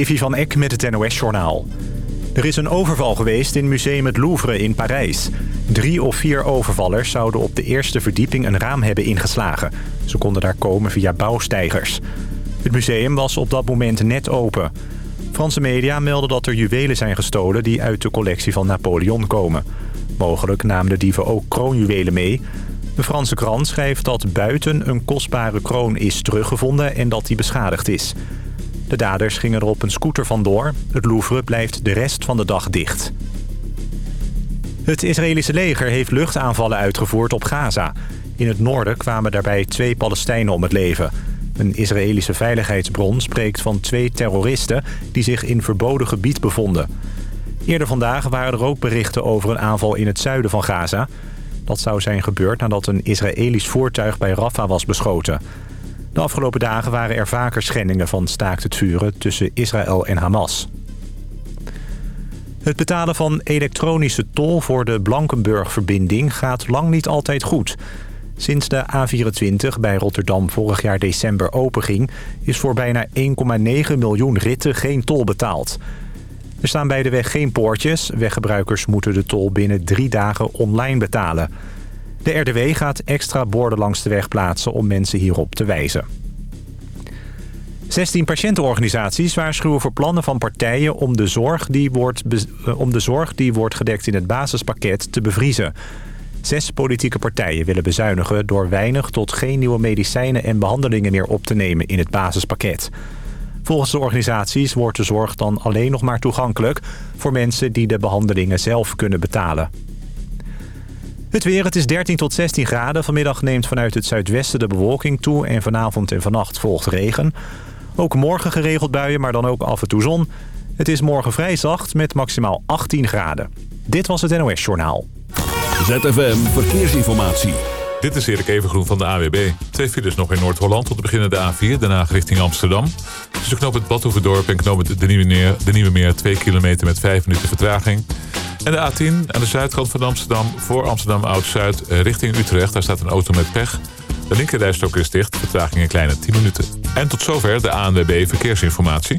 Levi van Eck met het NOS-journaal. Er is een overval geweest in museum het Louvre in Parijs. Drie of vier overvallers zouden op de eerste verdieping een raam hebben ingeslagen. Ze konden daar komen via bouwsteigers. Het museum was op dat moment net open. Franse media melden dat er juwelen zijn gestolen die uit de collectie van Napoleon komen. Mogelijk namen de dieven ook kroonjuwelen mee. De Franse krant schrijft dat buiten een kostbare kroon is teruggevonden en dat die beschadigd is. De daders gingen er op een scooter vandoor. Het Louvre blijft de rest van de dag dicht. Het Israëlische leger heeft luchtaanvallen uitgevoerd op Gaza. In het noorden kwamen daarbij twee Palestijnen om het leven. Een Israëlische veiligheidsbron spreekt van twee terroristen... die zich in verboden gebied bevonden. Eerder vandaag waren er ook berichten over een aanval in het zuiden van Gaza. Dat zou zijn gebeurd nadat een Israëlisch voertuig bij Rafah was beschoten... De afgelopen dagen waren er vaker schendingen van staakt het vuren tussen Israël en Hamas. Het betalen van elektronische tol voor de Blankenburg-verbinding gaat lang niet altijd goed. Sinds de A24 bij Rotterdam vorig jaar december openging... is voor bijna 1,9 miljoen ritten geen tol betaald. Er staan bij de weg geen poortjes. Weggebruikers moeten de tol binnen drie dagen online betalen... De RDW gaat extra borden langs de weg plaatsen om mensen hierop te wijzen. 16 patiëntenorganisaties waarschuwen voor plannen van partijen om de, zorg die wordt eh, om de zorg die wordt gedekt in het basispakket te bevriezen. Zes politieke partijen willen bezuinigen door weinig tot geen nieuwe medicijnen en behandelingen meer op te nemen in het basispakket. Volgens de organisaties wordt de zorg dan alleen nog maar toegankelijk voor mensen die de behandelingen zelf kunnen betalen. Het weer, het is 13 tot 16 graden. Vanmiddag neemt vanuit het zuidwesten de bewolking toe... en vanavond en vannacht volgt regen. Ook morgen geregeld buien, maar dan ook af en toe zon. Het is morgen vrij zacht met maximaal 18 graden. Dit was het NOS Journaal. ZFM Verkeersinformatie. Dit is Erik Evengroen van de AWB. Twee files nog in Noord-Holland tot beginnen de A4, daarna richting Amsterdam. Tussen knoop het Badhoevedorp en knoop het de Nieuwe, Meer, de Nieuwe Meer 2 kilometer met 5 minuten vertraging. En de A10 aan de zuidkant van Amsterdam voor Amsterdam Oud-Zuid eh, richting Utrecht. Daar staat een auto met pech. De linkerrijstok is dicht, vertraging een kleine 10 minuten. En tot zover de ANWB Verkeersinformatie.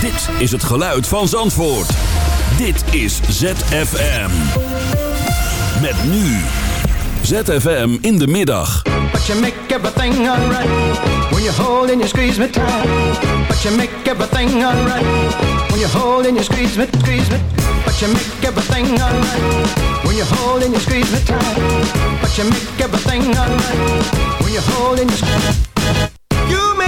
Dit is het geluid van Zandvoort. Dit is ZFM. Met nu. ZFM in de middag. But you make everything alright when you hold and you squeeze me tight. But you make everything alright when you hold and you squeeze me, squeeze me. But you make everything alright when you hold and you squeeze me tight. But you make everything alright when you hold and you squeeze. Make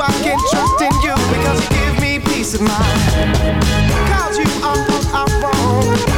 I can trust in you because you give me peace of mind. Cause you are all I want.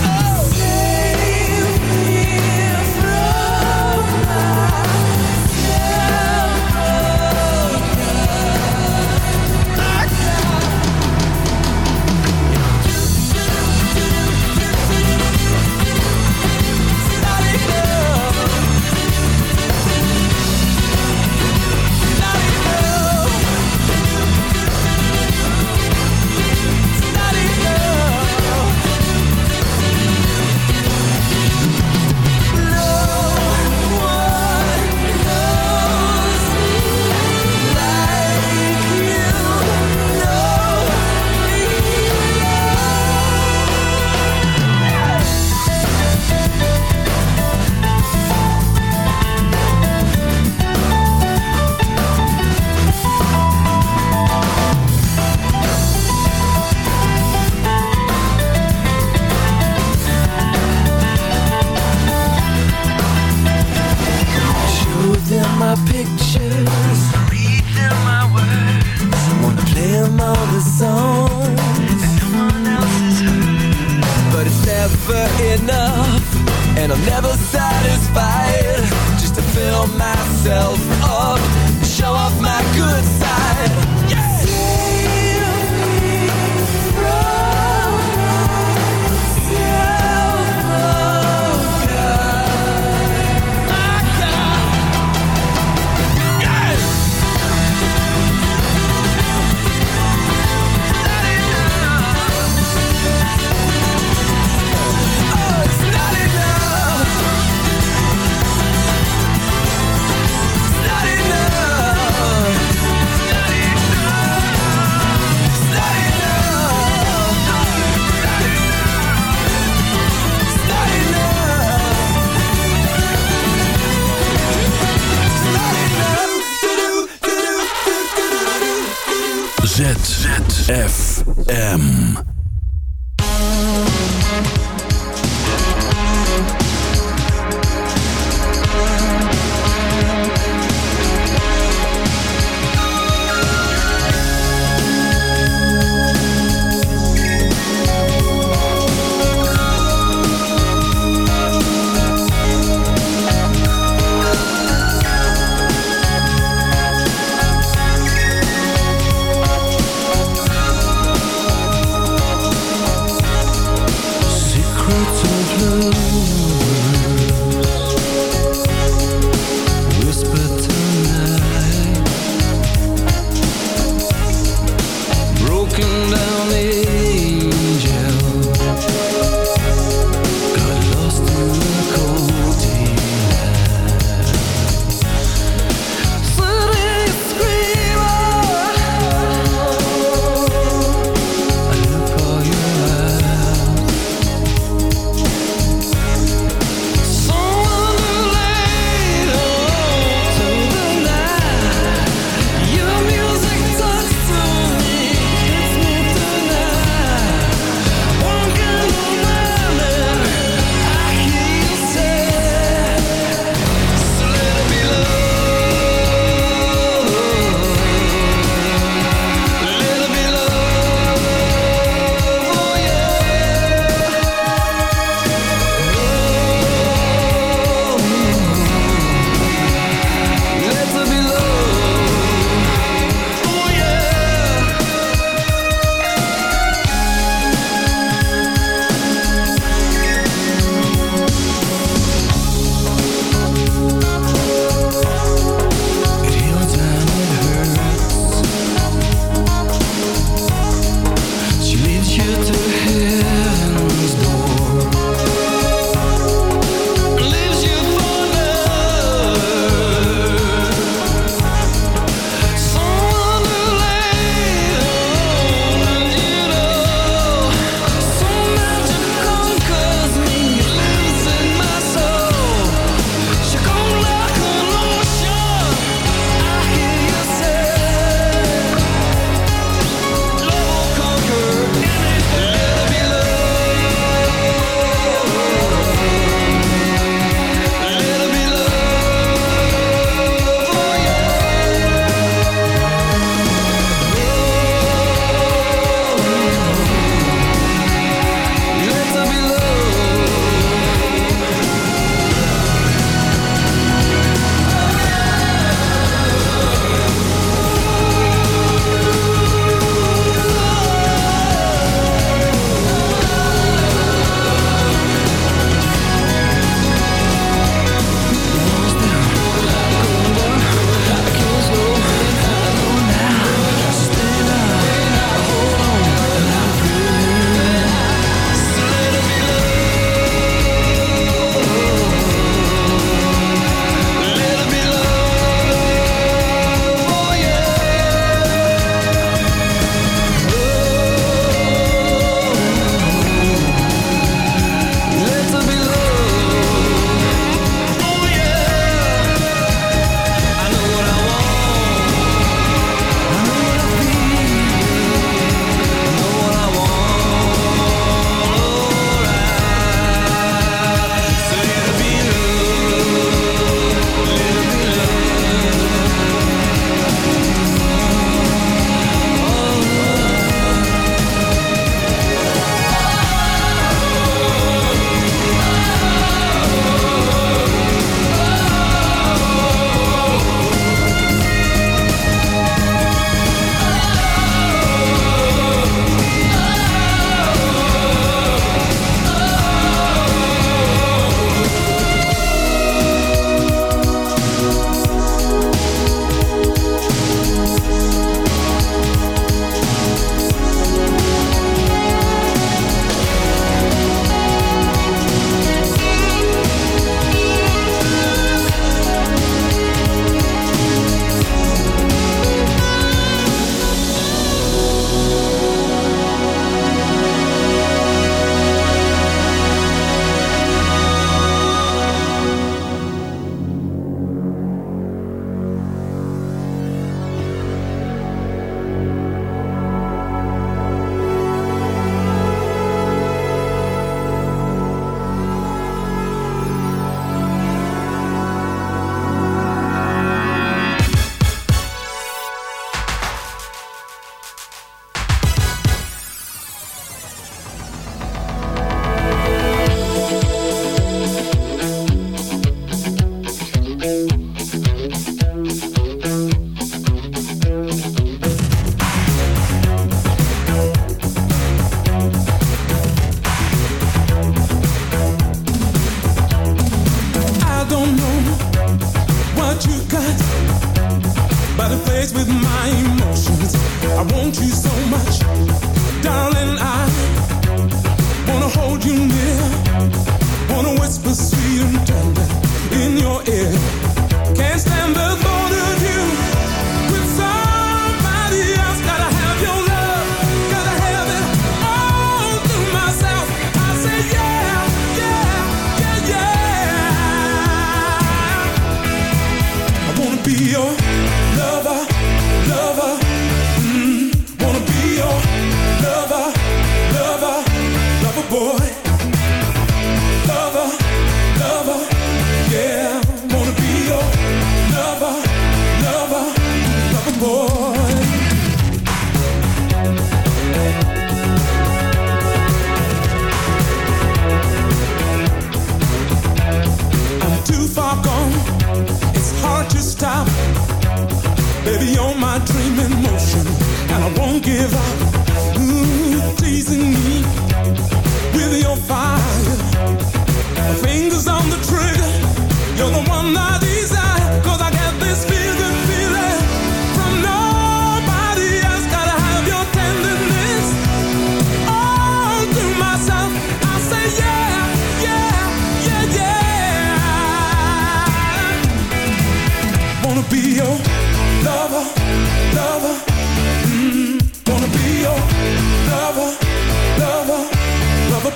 M.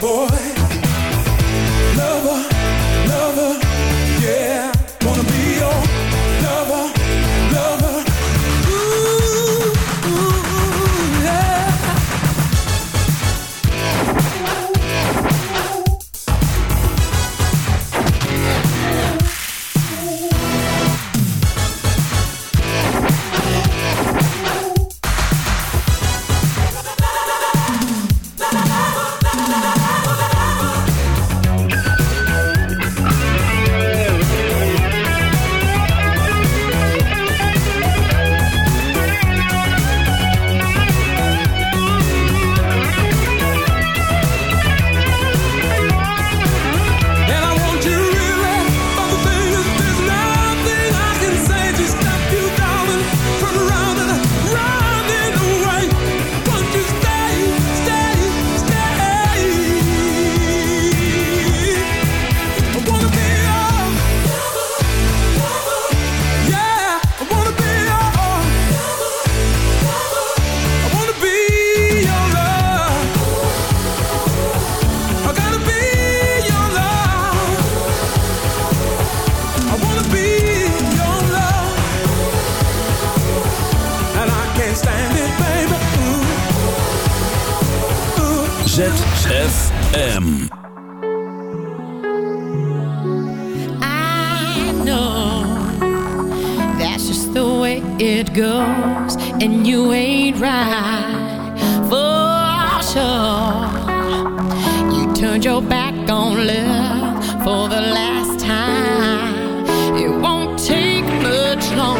boy.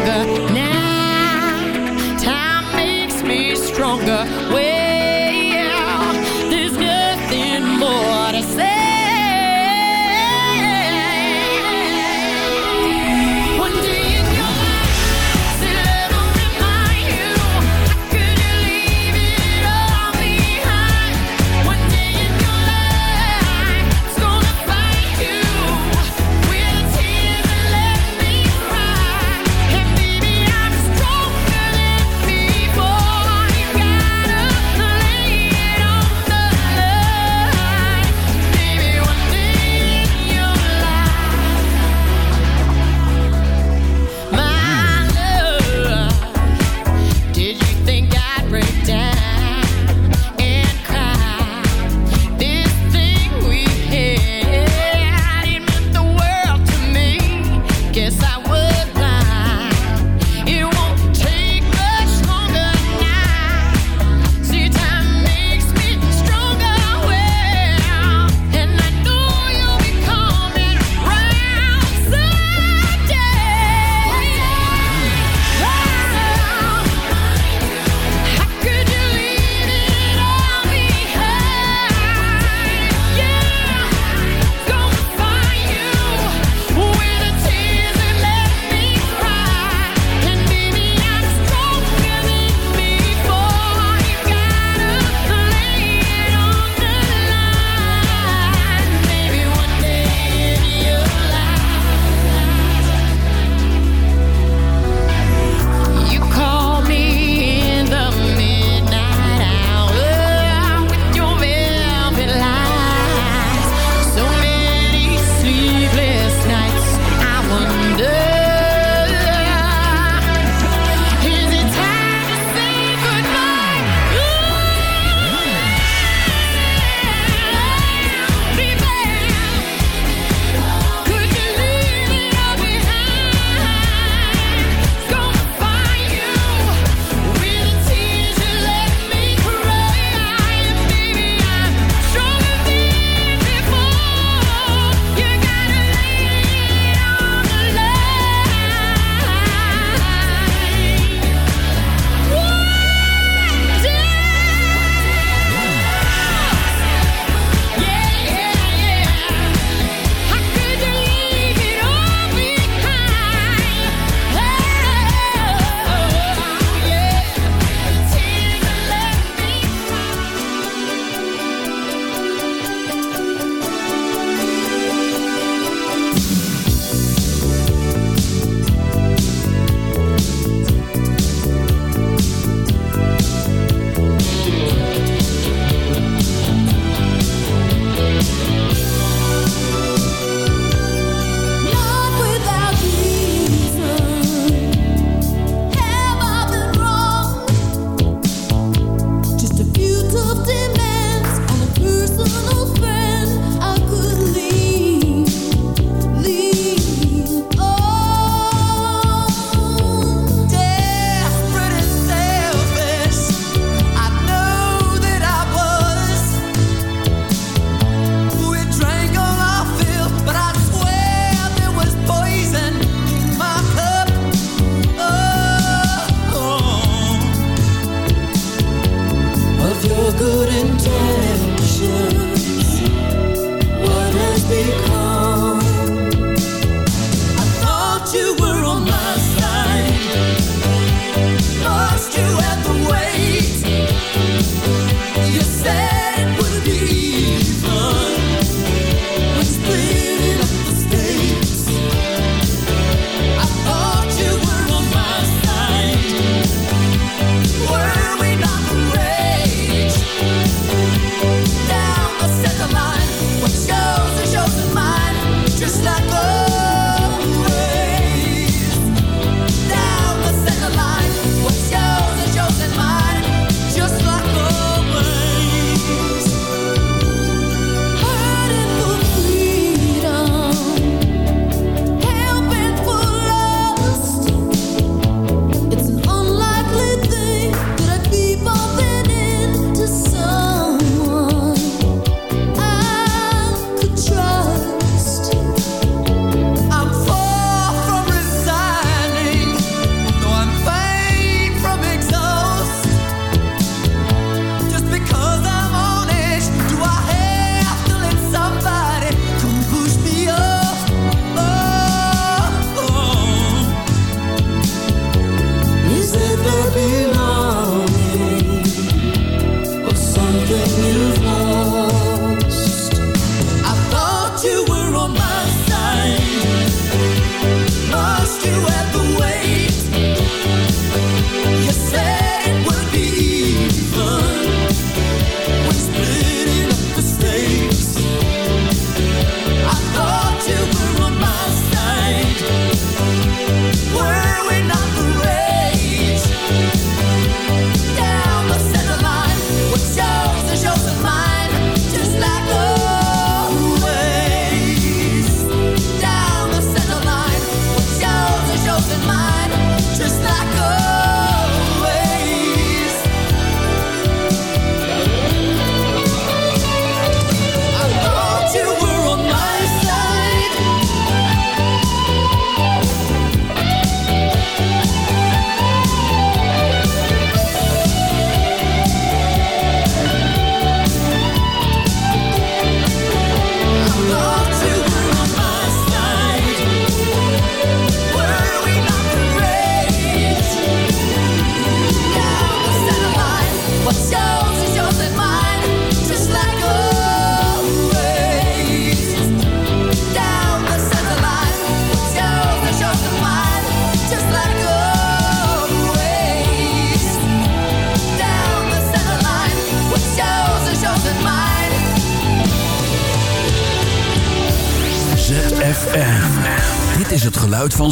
vida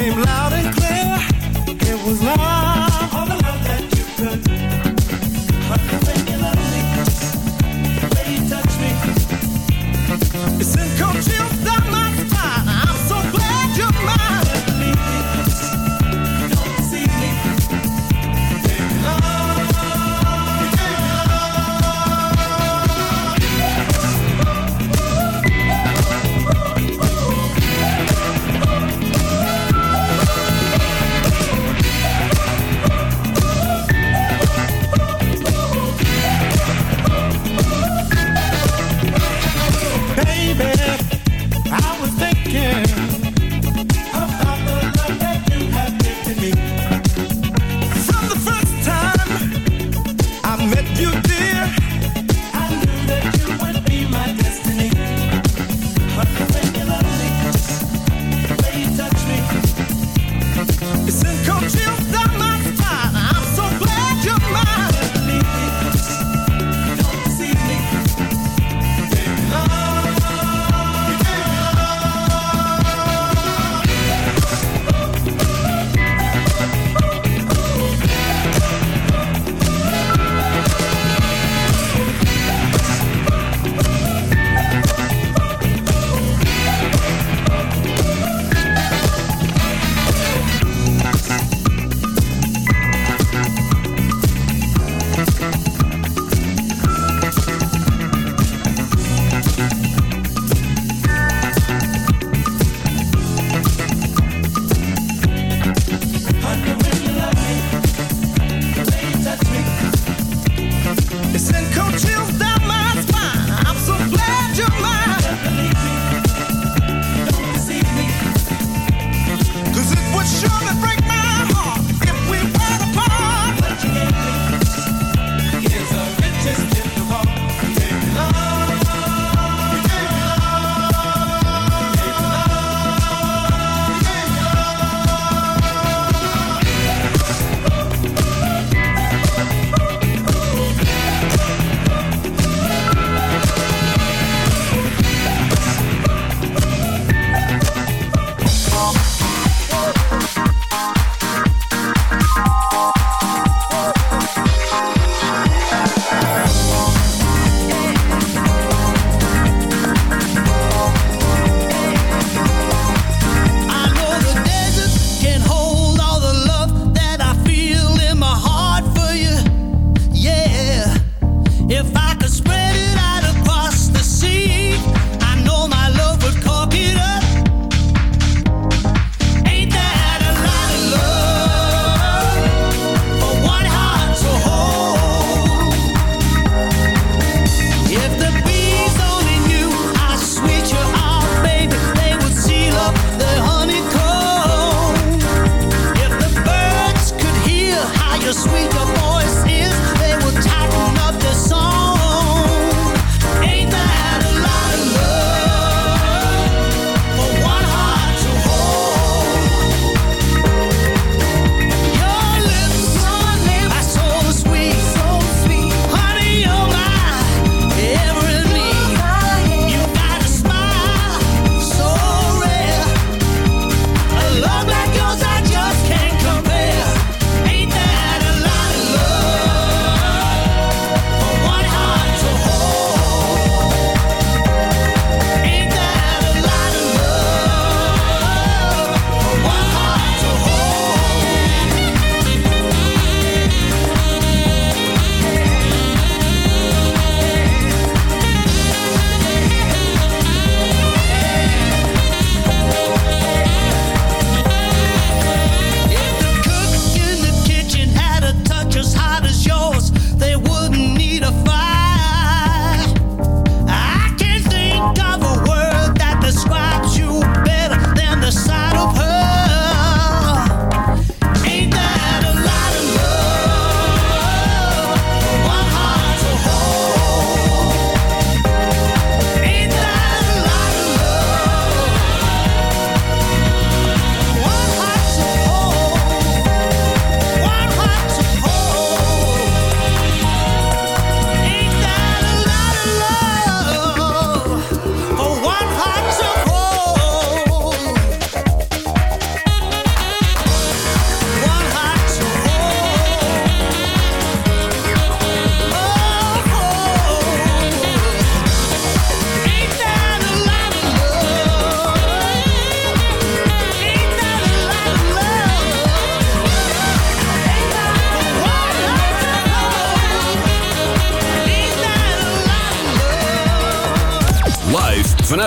Came loud and clear.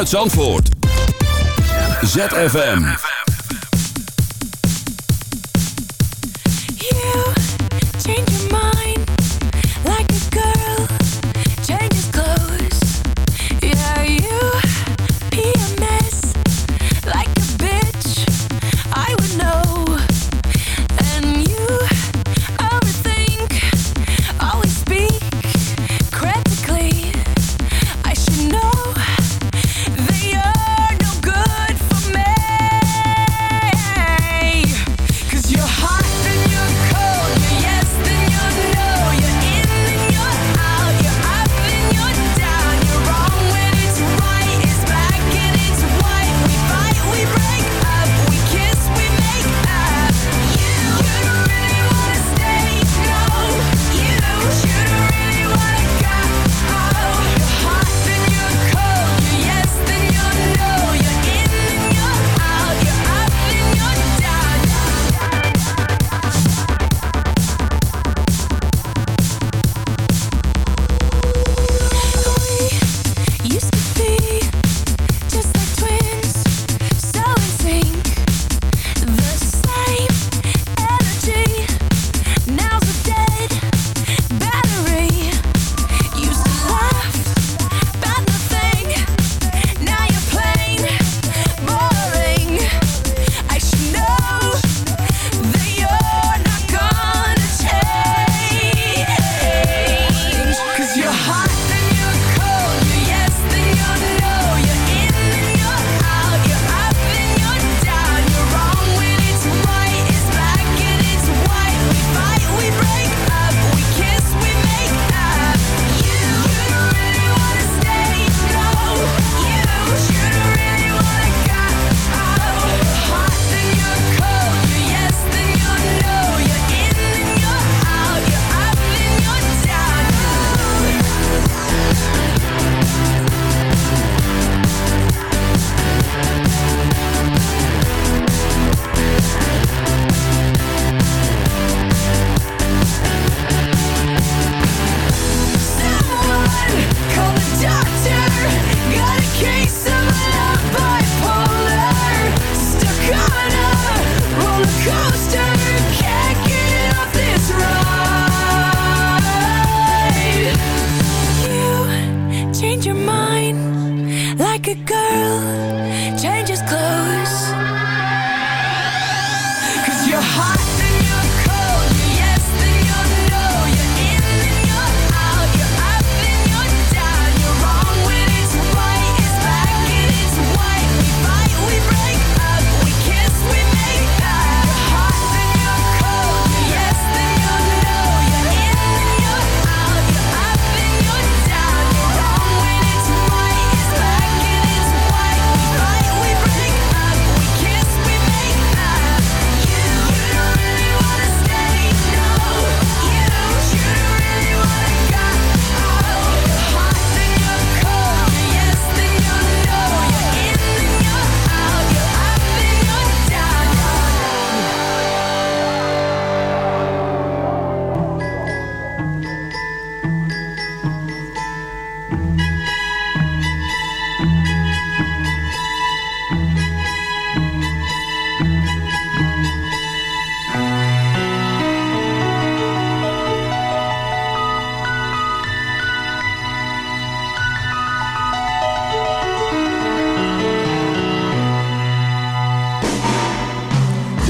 Zandvoort. ZFM.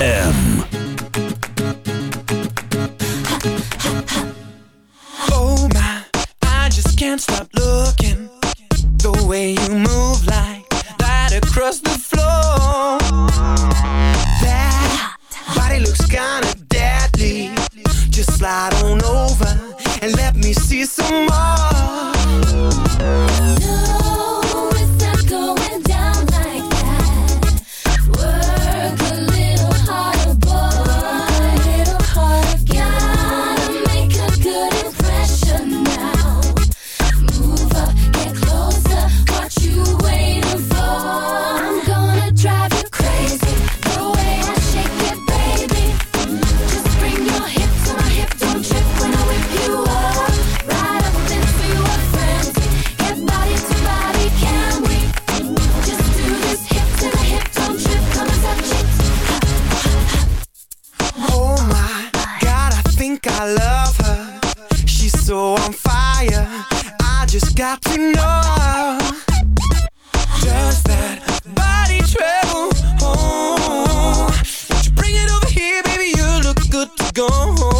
ZFM. Good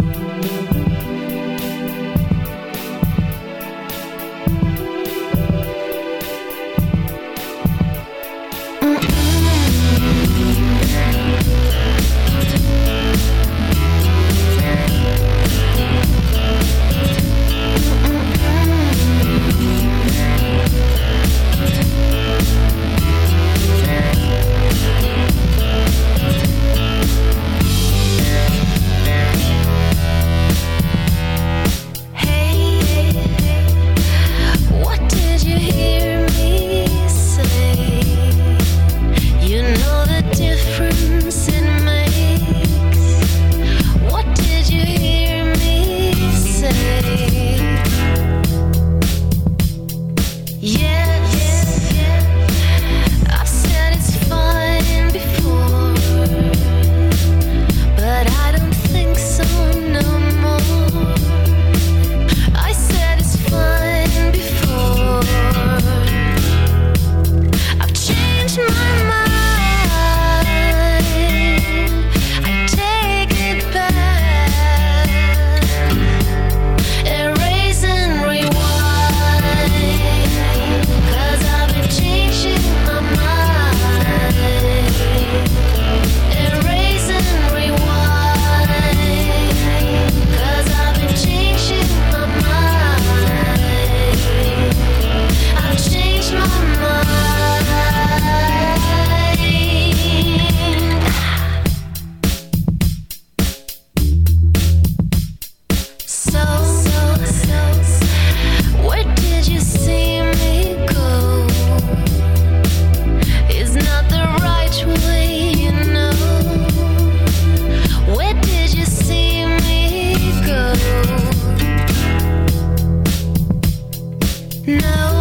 No.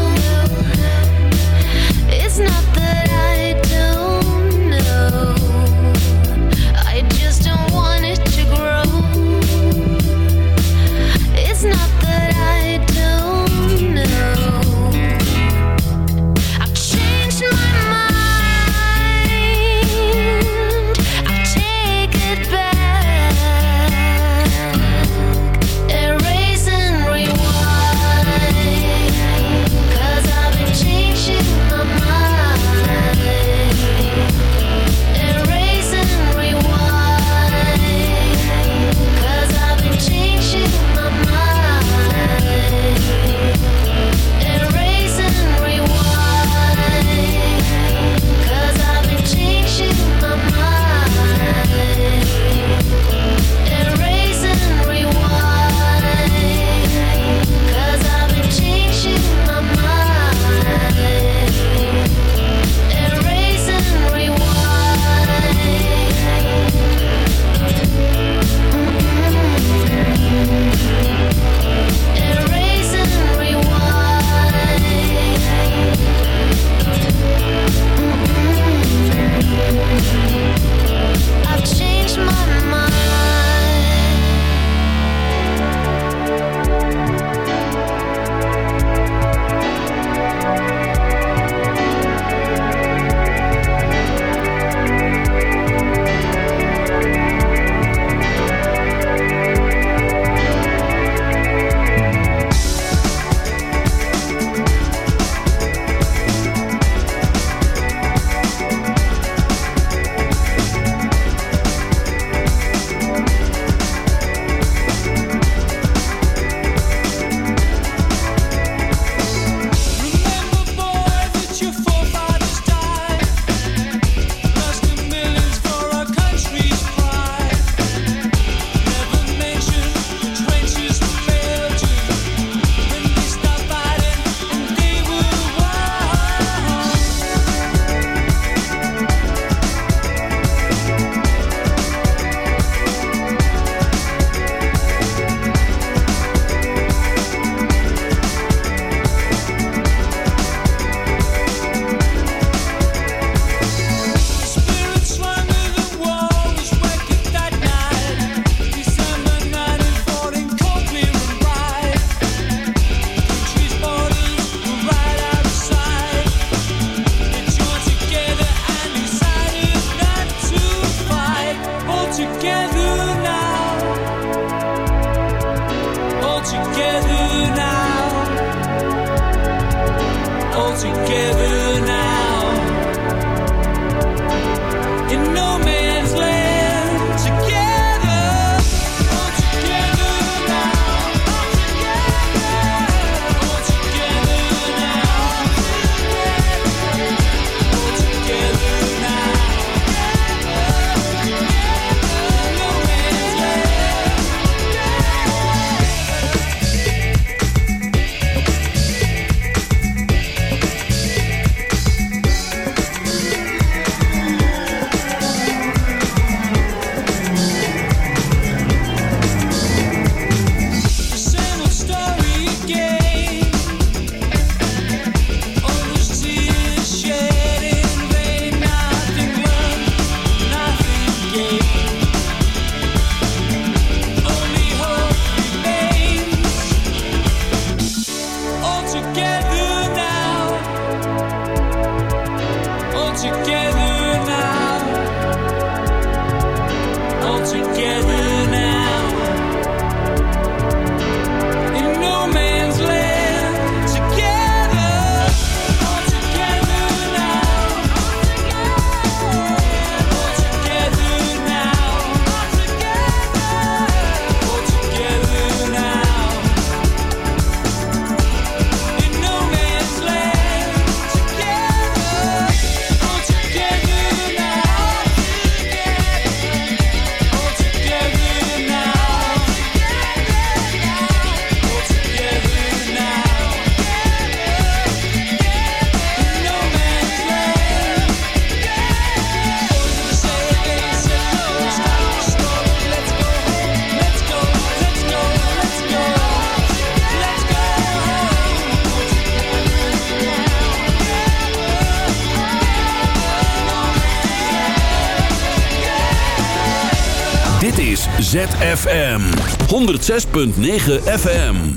106.9 FM.